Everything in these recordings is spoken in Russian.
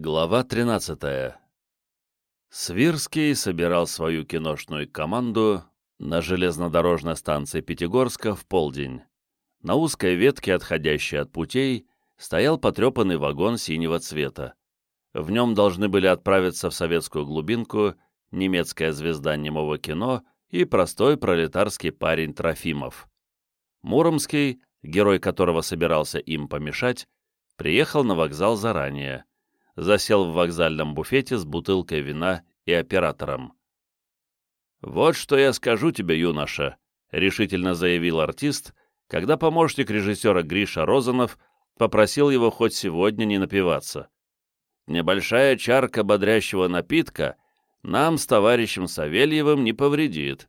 Глава 13. Свирский собирал свою киношную команду на железнодорожной станции Пятигорска в полдень. На узкой ветке, отходящей от путей, стоял потрепанный вагон синего цвета. В нем должны были отправиться в советскую глубинку немецкая звезда немого кино и простой пролетарский парень Трофимов. Муромский, герой которого собирался им помешать, приехал на вокзал заранее – засел в вокзальном буфете с бутылкой вина и оператором. «Вот что я скажу тебе, юноша», — решительно заявил артист, когда помощник режиссера Гриша Розанов попросил его хоть сегодня не напиваться. «Небольшая чарка бодрящего напитка нам с товарищем Савельевым не повредит.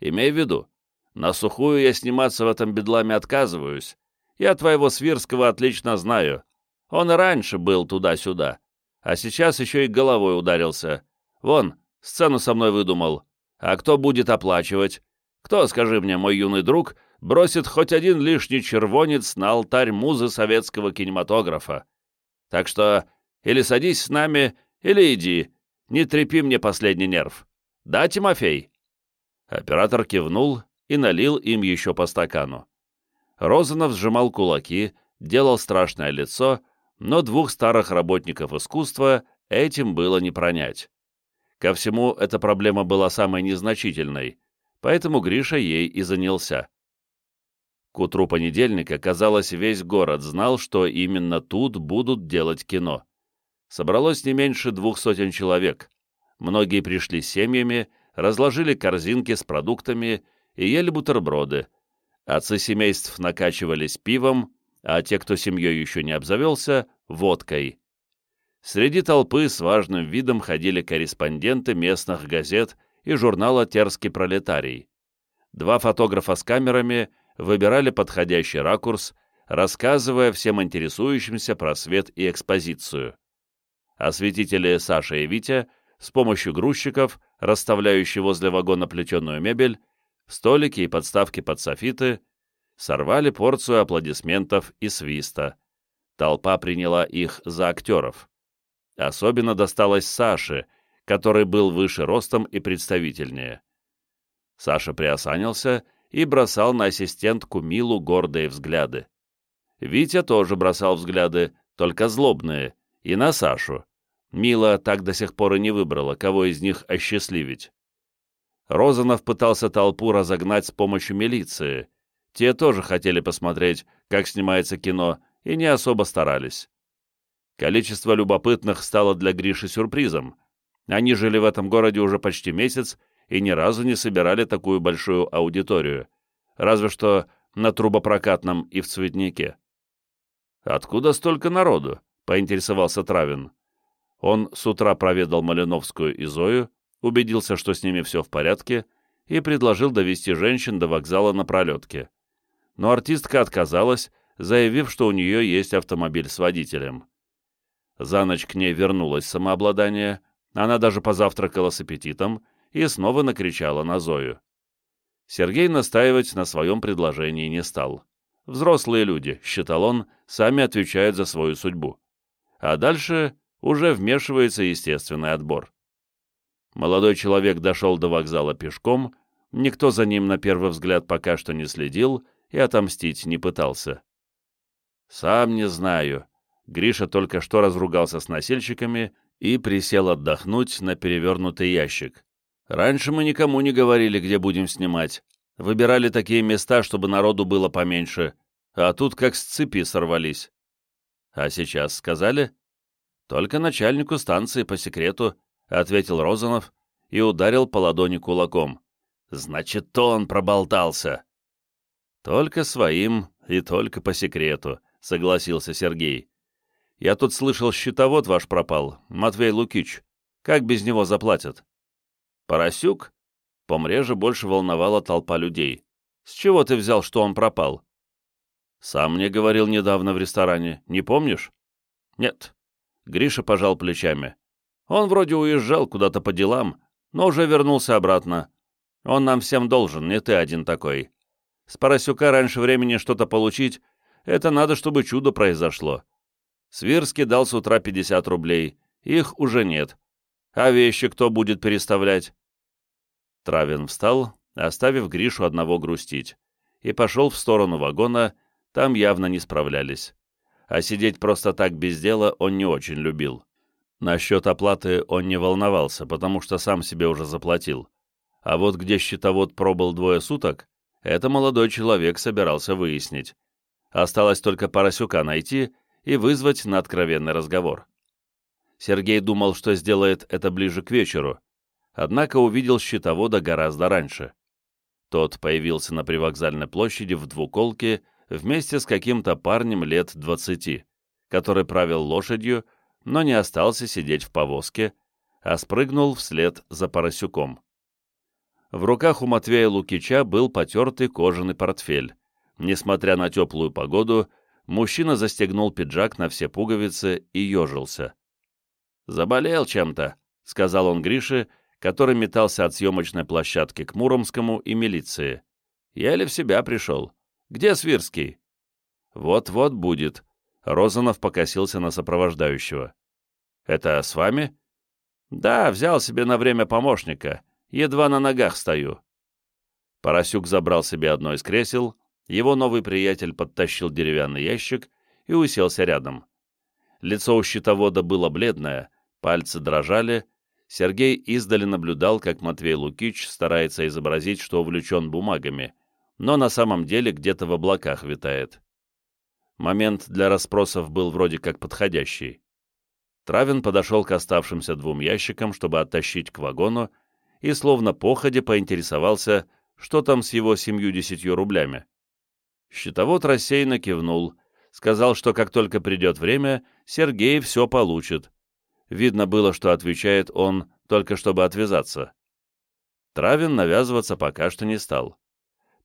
Имей в виду, на сухую я сниматься в этом бедламе отказываюсь. Я твоего Свирского отлично знаю. Он и раньше был туда-сюда, а сейчас еще и головой ударился. Вон, сцену со мной выдумал. А кто будет оплачивать? Кто, скажи мне, мой юный друг, бросит хоть один лишний червонец на алтарь музы советского кинематографа? Так что или садись с нами, или иди. Не трепи мне последний нерв. Да, Тимофей?» Оператор кивнул и налил им еще по стакану. Розанов сжимал кулаки, делал страшное лицо, но двух старых работников искусства этим было не пронять. Ко всему, эта проблема была самой незначительной, поэтому Гриша ей и занялся. К утру понедельника, казалось, весь город знал, что именно тут будут делать кино. Собралось не меньше двух сотен человек. Многие пришли с семьями, разложили корзинки с продуктами и ели бутерброды. Отцы семейств накачивались пивом, а те, кто семьей еще не обзавелся, водкой. Среди толпы с важным видом ходили корреспонденты местных газет и журнала «Терский пролетарий». Два фотографа с камерами выбирали подходящий ракурс, рассказывая всем интересующимся про свет и экспозицию. Осветители Саша и Витя с помощью грузчиков, расставляющих возле вагона плетеную мебель, столики и подставки под софиты, сорвали порцию аплодисментов и свиста. Толпа приняла их за актеров. Особенно досталось Саше, который был выше ростом и представительнее. Саша приосанился и бросал на ассистентку Милу гордые взгляды. Витя тоже бросал взгляды, только злобные, и на Сашу. Мила так до сих пор и не выбрала, кого из них осчастливить. Розанов пытался толпу разогнать с помощью милиции, те тоже хотели посмотреть, как снимается кино, и не особо старались. Количество любопытных стало для Гриши сюрпризом. Они жили в этом городе уже почти месяц и ни разу не собирали такую большую аудиторию, разве что на трубопрокатном и в цветнике. «Откуда столько народу?» — поинтересовался Травин. Он с утра проведал Малиновскую и Зою, убедился, что с ними все в порядке, и предложил довести женщин до вокзала на пролетке но артистка отказалась, заявив, что у нее есть автомобиль с водителем. За ночь к ней вернулось самообладание, она даже позавтракала с аппетитом и снова накричала на Зою. Сергей настаивать на своем предложении не стал. Взрослые люди, считал он, сами отвечают за свою судьбу. А дальше уже вмешивается естественный отбор. Молодой человек дошел до вокзала пешком, никто за ним на первый взгляд пока что не следил, и отомстить не пытался. «Сам не знаю». Гриша только что разругался с носильщиками и присел отдохнуть на перевернутый ящик. «Раньше мы никому не говорили, где будем снимать. Выбирали такие места, чтобы народу было поменьше, а тут как с цепи сорвались». «А сейчас сказали?» «Только начальнику станции по секрету», — ответил Розанов и ударил по ладони кулаком. «Значит, то он проболтался!» «Только своим и только по секрету», — согласился Сергей. «Я тут слышал, счетовод ваш пропал, Матвей Лукич. Как без него заплатят?» «Поросюк?» Помреже больше волновала толпа людей. «С чего ты взял, что он пропал?» «Сам мне говорил недавно в ресторане. Не помнишь?» «Нет». Гриша пожал плечами. «Он вроде уезжал куда-то по делам, но уже вернулся обратно. Он нам всем должен, не ты один такой. С поросюка раньше времени что-то получить — это надо, чтобы чудо произошло. Свирский дал с утра 50 рублей, их уже нет. А вещи кто будет переставлять?» Травин встал, оставив Гришу одного грустить, и пошел в сторону вагона, там явно не справлялись. А сидеть просто так без дела он не очень любил. Насчет оплаты он не волновался, потому что сам себе уже заплатил. А вот где счетовод пробыл двое суток, это молодой человек собирался выяснить. Осталось только Поросюка найти и вызвать на откровенный разговор. Сергей думал, что сделает это ближе к вечеру, однако увидел счетовода гораздо раньше. Тот появился на привокзальной площади в двуколке вместе с каким-то парнем лет двадцати, который правил лошадью, но не остался сидеть в повозке, а спрыгнул вслед за Поросюком. В руках у Матвея Лукича был потертый кожаный портфель. Несмотря на теплую погоду, мужчина застегнул пиджак на все пуговицы и ежился. «Заболел чем-то», — сказал он Грише, который метался от съемочной площадки к Муромскому и милиции. «Еле в себя пришел. Где Свирский?» «Вот-вот будет», — Розанов покосился на сопровождающего. «Это с вами?» «Да, взял себе на время помощника. Едва на ногах стою». Поросюк забрал себе одно из кресел, его новый приятель подтащил деревянный ящик и уселся рядом. Лицо у щитовода было бледное, пальцы дрожали. Сергей издали наблюдал, как Матвей Лукич старается изобразить, что увлечен бумагами, но на самом деле где-то в облаках витает. Момент для расспросов был вроде как подходящий. Травин подошел к оставшимся двум ящикам, чтобы оттащить к вагону, и словно походе поинтересовался, что там с его семью-десятью рублями. Счетовод рассеянно кивнул, сказал, что как только придет время, Сергей все получит. Видно было, что отвечает он, только чтобы отвязаться. Травин навязываться пока что не стал.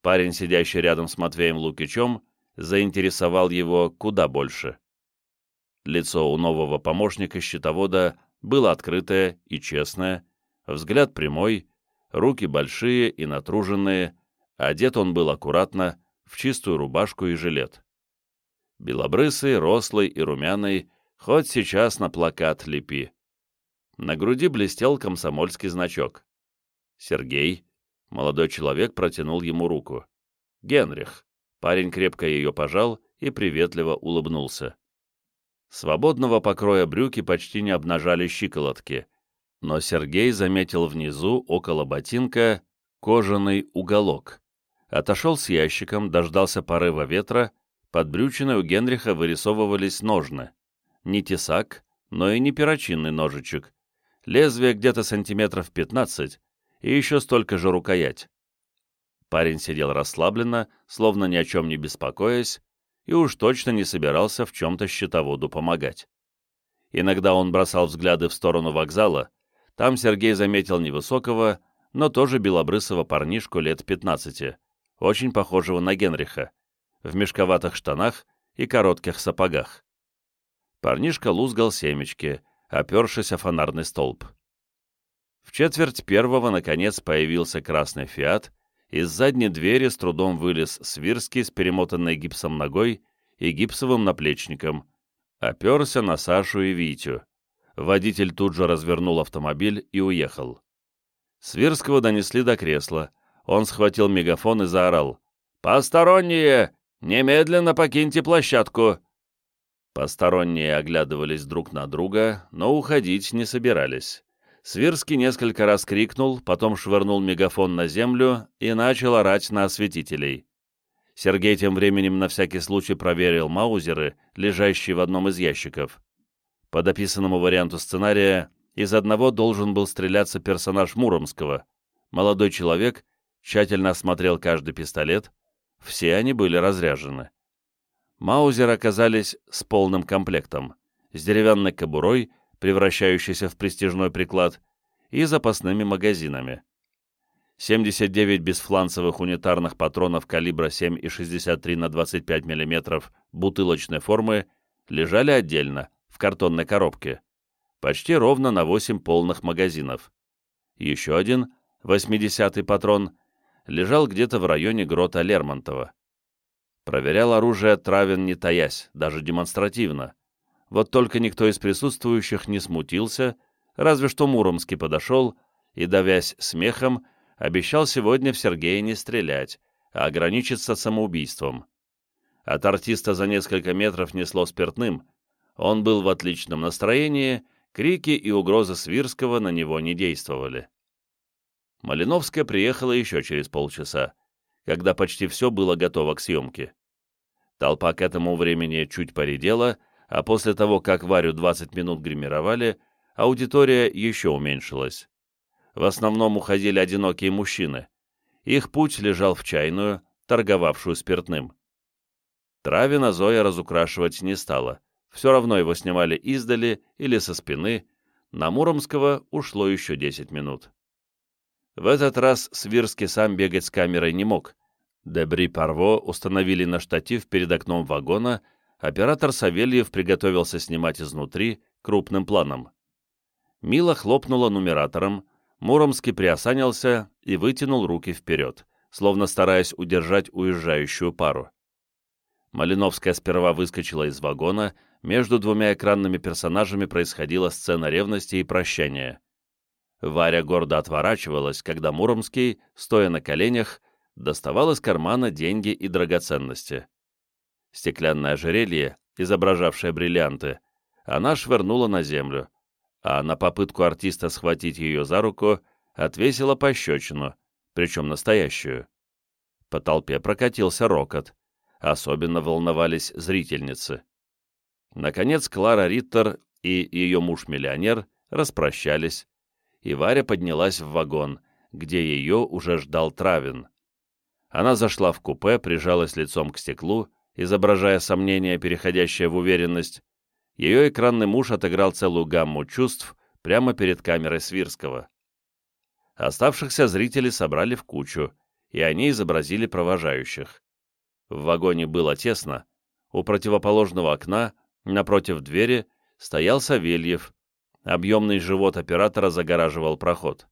Парень, сидящий рядом с Матвеем Лукичем, заинтересовал его куда больше. Лицо у нового помощника счетовода было открытое и честное, взгляд прямой, руки большие и натруженные, одет он был аккуратно, в чистую рубашку и жилет. Белобрысый, рослый и румяный, хоть сейчас на плакат лепи. На груди блестел комсомольский значок. Сергей, молодой человек, протянул ему руку. Генрих. Парень крепко ее пожал и приветливо улыбнулся. Свободного покроя брюки почти не обнажали щиколотки, но Сергей заметил внизу, около ботинка, кожаный уголок. Отошел с ящиком, дождался порыва ветра, под брючиной у Генриха вырисовывались ножны. Не тесак, но и не перочинный ножичек. Лезвие где-то сантиметров 15 и еще столько же рукоять. Парень сидел расслабленно, словно ни о чем не беспокоясь, и уж точно не собирался в чем-то счетоводу помогать. Иногда он бросал взгляды в сторону вокзала, там Сергей заметил невысокого, но тоже белобрысого парнишку лет 15, очень похожего на Генриха, в мешковатых штанах и коротких сапогах. Парнишка лузгал семечки, опершись о фонарный столб. В четверть первого, наконец, появился красный «Фиат», из задней двери с трудом вылез Свирский с перемотанной гипсом ногой и гипсовым наплечником, оперся на Сашу и Витю. Водитель тут же развернул автомобиль и уехал. Свирского донесли до кресла. Он схватил мегафон и заорал. «Посторонние! Немедленно покиньте площадку!» Посторонние оглядывались друг на друга, но уходить не собирались. Свирский несколько раз крикнул, потом швырнул мегафон на землю и начал орать на осветителей. Сергей тем временем на всякий случай проверил маузеры, лежащие в одном из ящиков. По дописанному варианту сценария из одного должен был стреляться персонаж Муромского. Молодой человек тщательно осмотрел каждый пистолет, все они были разряжены. Маузеры оказались с полным комплектом, с деревянной кобурой, превращающейся в престижной приклад, и запасными магазинами. 79 бесфланцевых унитарных патронов калибра 7,63 на 25 мм бутылочной формы лежали отдельно, в картонной коробке, почти ровно на 8 полных магазинов. Еще один, 80-й патрон, лежал где-то в районе грота Лермонтова. Проверял оружие Травин не таясь, даже демонстративно. Вот только никто из присутствующих не смутился, разве что Муромский подошел и, давясь смехом, обещал сегодня в Сергея не стрелять, а ограничиться самоубийством. От артиста за несколько метров несло спиртным, он был в отличном настроении, крики и угрозы Свирского на него не действовали. Малиновская приехала еще через полчаса, когда почти все было готово к съемке. Толпа к этому времени чуть поредела, а после того, как Варю 20 минут гримировали, аудитория еще уменьшилась. В основном уходили одинокие мужчины. Их путь лежал в чайную, торговавшую спиртным. Травина Зоя разукрашивать не стала. Все равно его снимали издали или со спины. На Муромского ушло еще 10 минут. В этот раз Свирский сам бегать с камерой не мог. Дебри Парво установили на штатив перед окном вагона, оператор Савельев приготовился снимать изнутри крупным планом. Мила хлопнула нумератором, Муромский приосанился и вытянул руки вперед, словно стараясь удержать уезжающую пару. Малиновская сперва выскочила из вагона, между двумя экранными персонажами происходила сцена ревности и прощания. Варя гордо отворачивалась, когда Муромский, стоя на коленях, доставал из кармана деньги и драгоценности. Стеклянное ожерелье, изображавшее бриллианты, она швырнула на землю, а на попытку артиста схватить ее за руку отвесила пощечину, причем настоящую. По толпе прокатился рокот. Особенно волновались зрительницы. Наконец Клара Риттер и ее муж-миллионер распрощались, и Варя поднялась в вагон, где ее уже ждал Травин. Она зашла в купе, прижалась лицом к стеклу, изображая сомнение, переходящее в уверенность. Ее экранный муж отыграл целую гамму чувств прямо перед камерой Свирского. Оставшихся зрителей собрали в кучу, и они изобразили провожающих. В вагоне было тесно. У противоположного окна, напротив двери, стоял Савельев. Объемный живот оператора загораживал проход.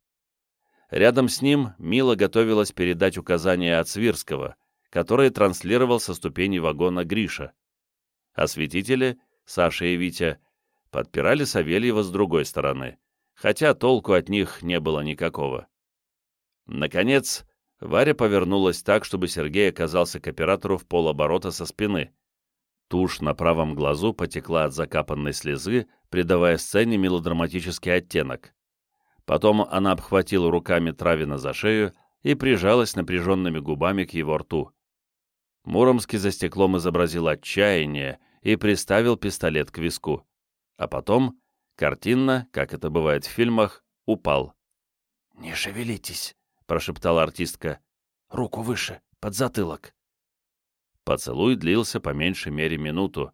Рядом с ним Мила готовилась передать указания от Свирского, который транслировал со ступени вагона Гриша. Осветители, Саша и Витя, подпирали Савельева с другой стороны, хотя толку от них не было никакого. Наконец, Варя повернулась так, чтобы Сергей оказался к оператору в полоборота со спины. Тушь на правом глазу потекла от закапанной слезы, придавая сцене мелодраматический оттенок. Потом она обхватила руками Травина за шею и прижалась напряженными губами к его рту. Муромский за стеклом изобразил отчаяние и приставил пистолет к виску. А потом, картинно, как это бывает в фильмах, упал. «Не шевелитесь», прошептала артистка. «Руку выше, под затылок». Поцелуй длился по меньшей мере минуту.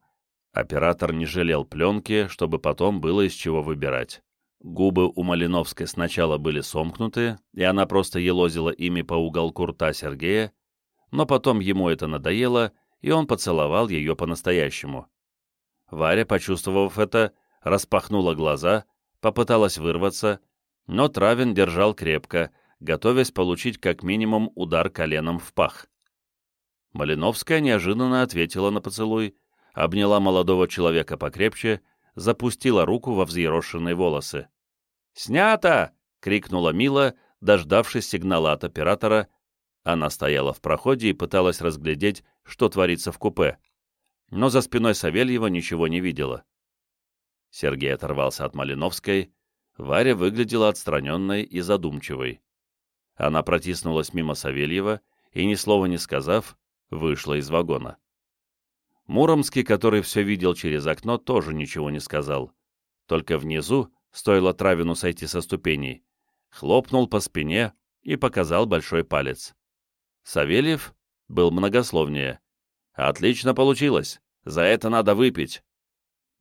Оператор не жалел пленки, чтобы потом было из чего выбирать. Губы у Малиновской сначала были сомкнуты, и она просто елозила ими по уголку рта Сергея, но потом ему это надоело, и он поцеловал ее по-настоящему. Варя, почувствовав это, распахнула глаза, попыталась вырваться, но Травин держал крепко, готовясь получить как минимум удар коленом в пах. Малиновская неожиданно ответила на поцелуй, обняла молодого человека покрепче, запустила руку во взъерошенные волосы. «Снято!» — крикнула Мила, дождавшись сигнала от оператора. Она стояла в проходе и пыталась разглядеть, что творится в купе. Но за спиной Савельева ничего не видела. Сергей оторвался от Малиновской. Варя выглядела отстраненной и задумчивой. Она протиснулась мимо Савельева и, ни слова не сказав, вышла из вагона. Муромский, который все видел через окно, тоже ничего не сказал. Только внизу, стоило Травину сойти со ступеней, хлопнул по спине и показал большой палец. Савельев был многословнее. «Отлично получилось! За это надо выпить!»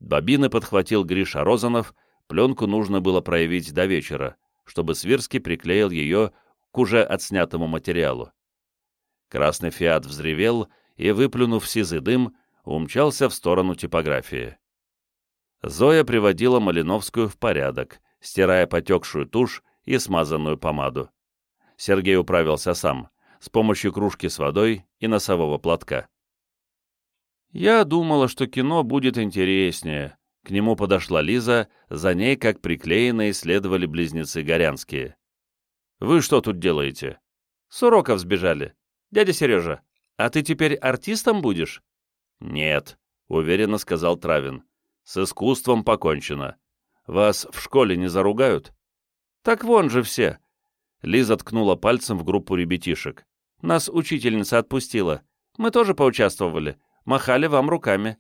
Бобины подхватил Гриша Розанов, пленку нужно было проявить до вечера, чтобы Свирский приклеил ее к уже отснятому материалу. Красный «Фиат» взревел и, выплюнув сизый дым, умчался в сторону типографии. Зоя приводила Малиновскую в порядок, стирая потекшую тушь и смазанную помаду. Сергей управился сам, с помощью кружки с водой и носового платка. «Я думала, что кино будет интереснее», К нему подошла Лиза, за ней, как приклеенные, следовали близнецы Горянские. «Вы что тут делаете?» «С уроков сбежали. Дядя Сережа, а ты теперь артистом будешь?» «Нет», — уверенно сказал Травин. «С искусством покончено. Вас в школе не заругают?» «Так вон же все!» Лиза ткнула пальцем в группу ребятишек. «Нас учительница отпустила. Мы тоже поучаствовали. Махали вам руками».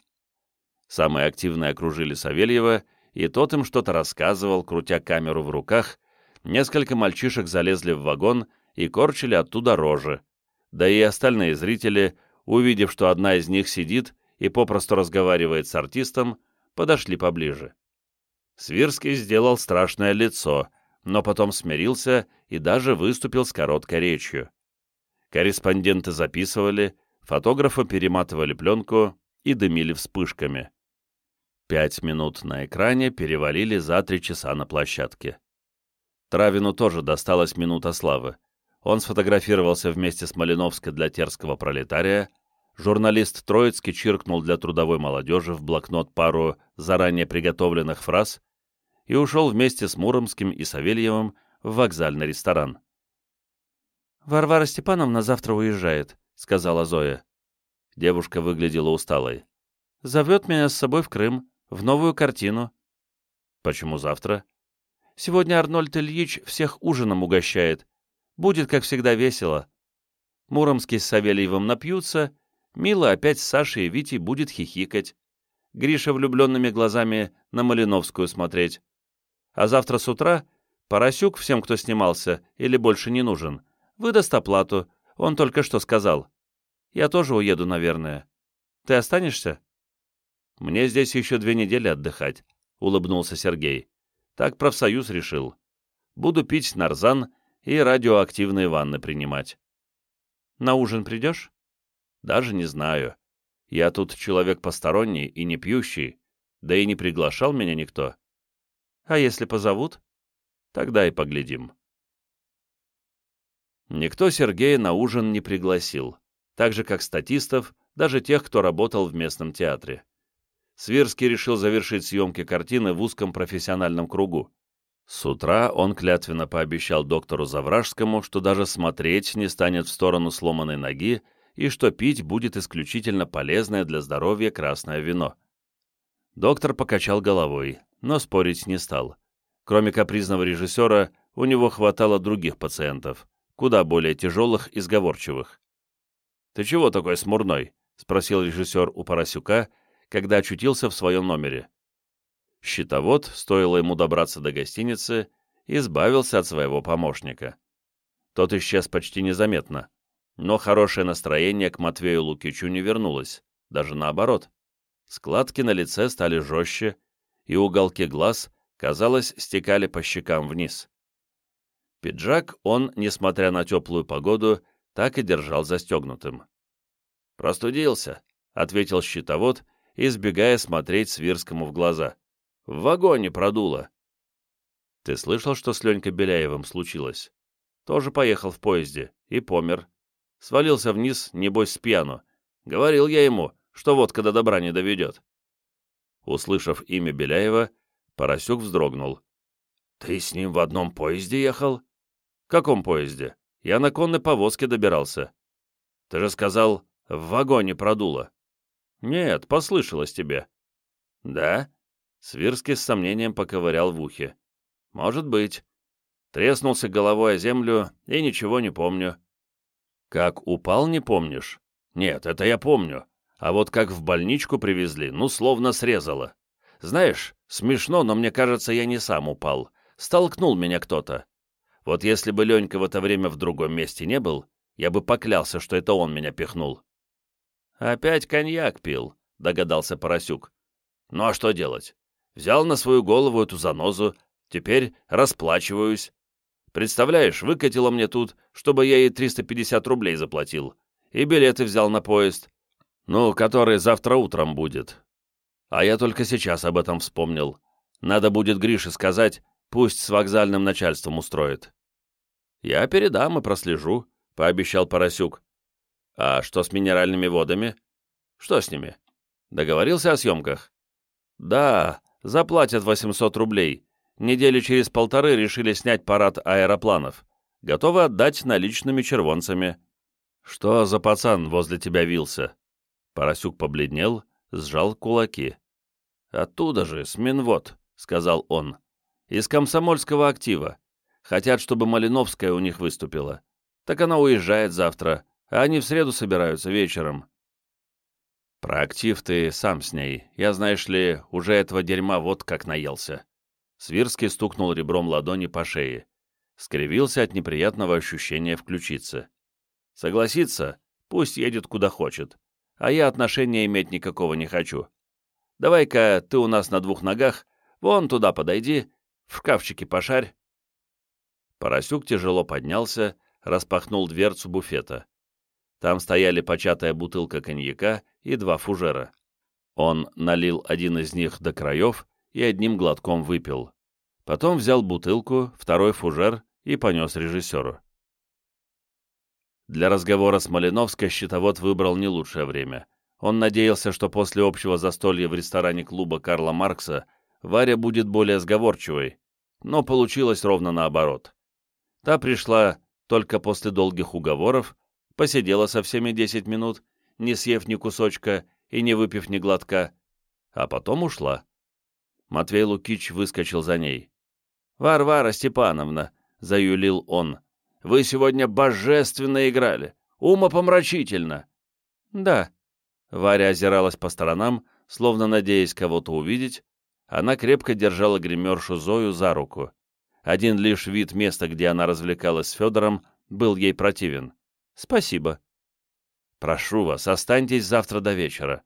Самые активные окружили Савельева, и тот им что-то рассказывал, крутя камеру в руках. Несколько мальчишек залезли в вагон и корчили оттуда рожи. Да и остальные зрители, увидев, что одна из них сидит и попросту разговаривает с артистом, подошли поближе. Свирский сделал страшное лицо, но потом смирился и даже выступил с короткой речью. Корреспонденты записывали, фотографы перематывали пленку и дымили вспышками. Пять минут на экране перевалили за три часа на площадке. Травину тоже досталась минута славы. Он сфотографировался вместе с Малиновской для терского пролетария, журналист Троицкий чиркнул для трудовой молодежи в блокнот пару заранее приготовленных фраз и ушел вместе с Муромским и Савельевым в вокзальный ресторан. «Варвара Степановна завтра уезжает», — сказала Зоя. Девушка выглядела усталой. «Зовет меня с собой в Крым, в новую картину». «Почему завтра?» «Сегодня Арнольд Ильич всех ужином угощает. Будет, как всегда, весело. Муромский с Савельевым напьются, Мила опять с Сашей и Витей будет хихикать. Гриша влюбленными глазами на Малиновскую смотреть. А завтра с утра Поросюк всем, кто снимался или больше не нужен, выдаст оплату, он только что сказал. Я тоже уеду, наверное. Ты останешься? Мне здесь еще две недели отдыхать, улыбнулся Сергей. Так профсоюз решил. Буду пить нарзан и радиоактивные ванны принимать. На ужин придешь? Даже не знаю. Я тут человек посторонний и не пьющий, да и не приглашал меня никто. А если позовут? Тогда и поглядим. Никто Сергея на ужин не пригласил, так же, как статистов, даже тех, кто работал в местном театре. Свирский решил завершить съемки картины в узком профессиональном кругу. С утра он клятвенно пообещал доктору Завражскому, что даже смотреть не станет в сторону сломанной ноги и что пить будет исключительно полезное для здоровья красное вино. Доктор покачал головой, но спорить не стал. Кроме капризного режиссера, у него хватало других пациентов, куда более тяжелых и сговорчивых. «Ты чего такой смурной?» — спросил режиссер у Поросюка, когда очутился в своем номере. Щитовод, стоило ему добраться до гостиницы, избавился от своего помощника. Тот исчез почти незаметно, но хорошее настроение к Матвею Лукичу не вернулось, даже наоборот. Складки на лице стали жестче, и уголки глаз, казалось, стекали по щекам вниз. Пиджак он, несмотря на теплую погоду, так и держал застегнутым. «Простудился», — ответил щитовод, избегая смотреть Свирскому в глаза. «В вагоне продуло». «Ты слышал, что с Ленькой Беляевым случилось?» «Тоже поехал в поезде и помер. Свалился вниз, небось, с пьяну. Говорил я ему, что водка до добра не доведет». Услышав имя Беляева, Поросюк вздрогнул. «Ты с ним в одном поезде ехал?» «В каком поезде? Я на конной повозке добирался». «Ты же сказал, в вагоне продуло». «Нет, послышалось тебе». «Да?» Свирский с сомнением поковырял в ухе. «Может быть. Треснулся головой о землю и ничего не помню». «Как упал, не помнишь?» «Нет, это я помню. А вот как в больничку привезли, ну, словно срезало. Знаешь, смешно, но мне кажется, я не сам упал. Столкнул меня кто-то. Вот если бы Ленька в это время в другом месте не был, я бы поклялся, что это он меня пихнул. «Опять коньяк пил», — догадался Поросюк. «Ну а что делать? Взял на свою голову эту занозу, теперь расплачиваюсь. Представляешь, выкатила мне тут, чтобы я ей 350 рублей заплатил. И билеты взял на поезд. Ну, который завтра утром будет. А я только сейчас об этом вспомнил. Надо будет Грише сказать, пусть с вокзальным начальством устроит. Я передам и прослежу, пообещал Поросюк. А что с минеральными водами? Что с ними? Договорился о съемках? Да, Заплатят 800 рублей. Недели через полторы решили снять парад аэропланов. Готовы отдать наличными червонцами. Что за пацан возле тебя вился? Поросюк побледнел, сжал кулаки. «Оттуда же, с Минвод», — сказал он. «Из комсомольского актива. Хотят, чтобы Малиновская у них выступила. Так она уезжает завтра, а они в среду собираются вечером». «Про актив ты сам с ней. Я, знаешь ли, уже этого дерьма вот как наелся». Свирский стукнул ребром ладони по шее. Скривился от неприятного ощущения включиться. «Согласится? Пусть едет куда хочет. А я отношения иметь никакого не хочу. Давай-ка ты у нас на двух ногах, вон туда подойди, в шкафчике пошарь». Поросюк тяжело поднялся, распахнул дверцу буфета. Там стояли початая бутылка коньяка и два фужера. Он налил один из них до краев и одним глотком выпил. Потом взял бутылку, второй фужер и понес режиссеру. Для разговора с Малиновской счетовод выбрал не лучшее время. Он надеялся, что после общего застолья в ресторане клуба Карла Маркса Варя будет более сговорчивой, но получилось ровно наоборот. Та пришла только после долгих уговоров, посидела со всеми 10 минут, не съев ни кусочка и не выпив ни глотка, а потом ушла. Матвей Лукич выскочил за ней. «Варвара Степановна», — заюлил он, — «вы сегодня божественно играли, умопомрачительно». «Да», Варя озиралась по сторонам, словно надеясь кого-то увидеть. Она крепко держала гримершу Зою за руку. Один лишь вид места, где она развлекалась с Федором, был ей противен. «Спасибо». «Прошу вас, останьтесь завтра до вечера.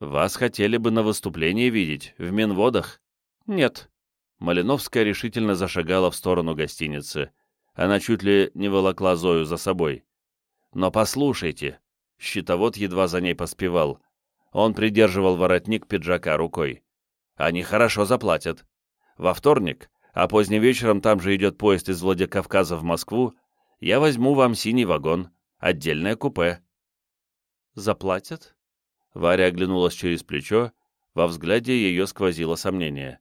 Вас хотели бы на выступлении видеть, в Минводах?» «Нет». Малиновская решительно зашагала в сторону гостиницы. Она чуть ли не волокла Зою за собой. «Но послушайте, Щитовод едва за ней поспевал. Он придерживал воротник пиджака рукой. «Они хорошо заплатят. Во вторник, а поздним вечером там же идет поезд из Владикавказа в Москву, я возьму вам синий вагон, отдельное купе». «Заплатят?» Варя оглянулась через плечо, во взгляде ее сквозило сомнение.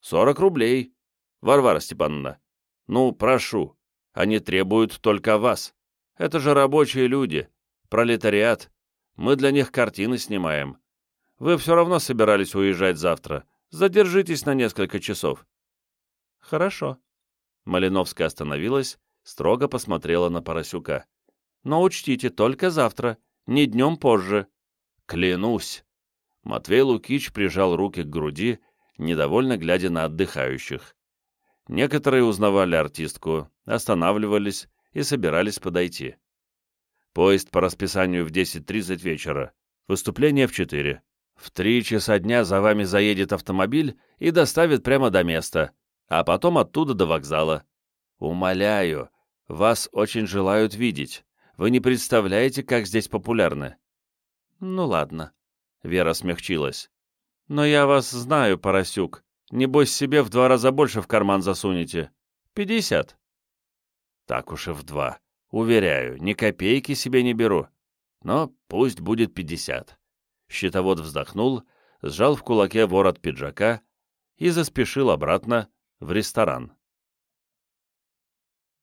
«Сорок рублей. Варвара Степановна, ну, прошу, они требуют только вас. Это же рабочие люди, Пролетариат. Мы для них картины снимаем. Вы все равно собирались уезжать завтра. Задержитесь на несколько часов». «Хорошо». Малиновская остановилась, строго посмотрела на Поросюка. «Но учтите, только завтра, не днем позже». «Клянусь!» Матвей Лукич прижал руки к груди, недовольно глядя на отдыхающих. Некоторые узнавали артистку, останавливались и собирались подойти. Поезд по расписанию в 10.30 вечера. Выступление в 4. В 3 часа дня за вами заедет автомобиль и доставит прямо до места, а потом оттуда до вокзала. Умоляю, вас очень желают видеть. Вы не представляете, как здесь популярны. Ну ладно. Вера смягчилась. Но я вас знаю, поросюк. Небось себе в два раза больше в карман засунете. Пятьдесят. Так уж и в два. Уверяю, ни копейки себе не беру. Но пусть будет пятьдесят. Щитовод вздохнул, сжал в кулаке ворот пиджака и заспешил обратно в ресторан.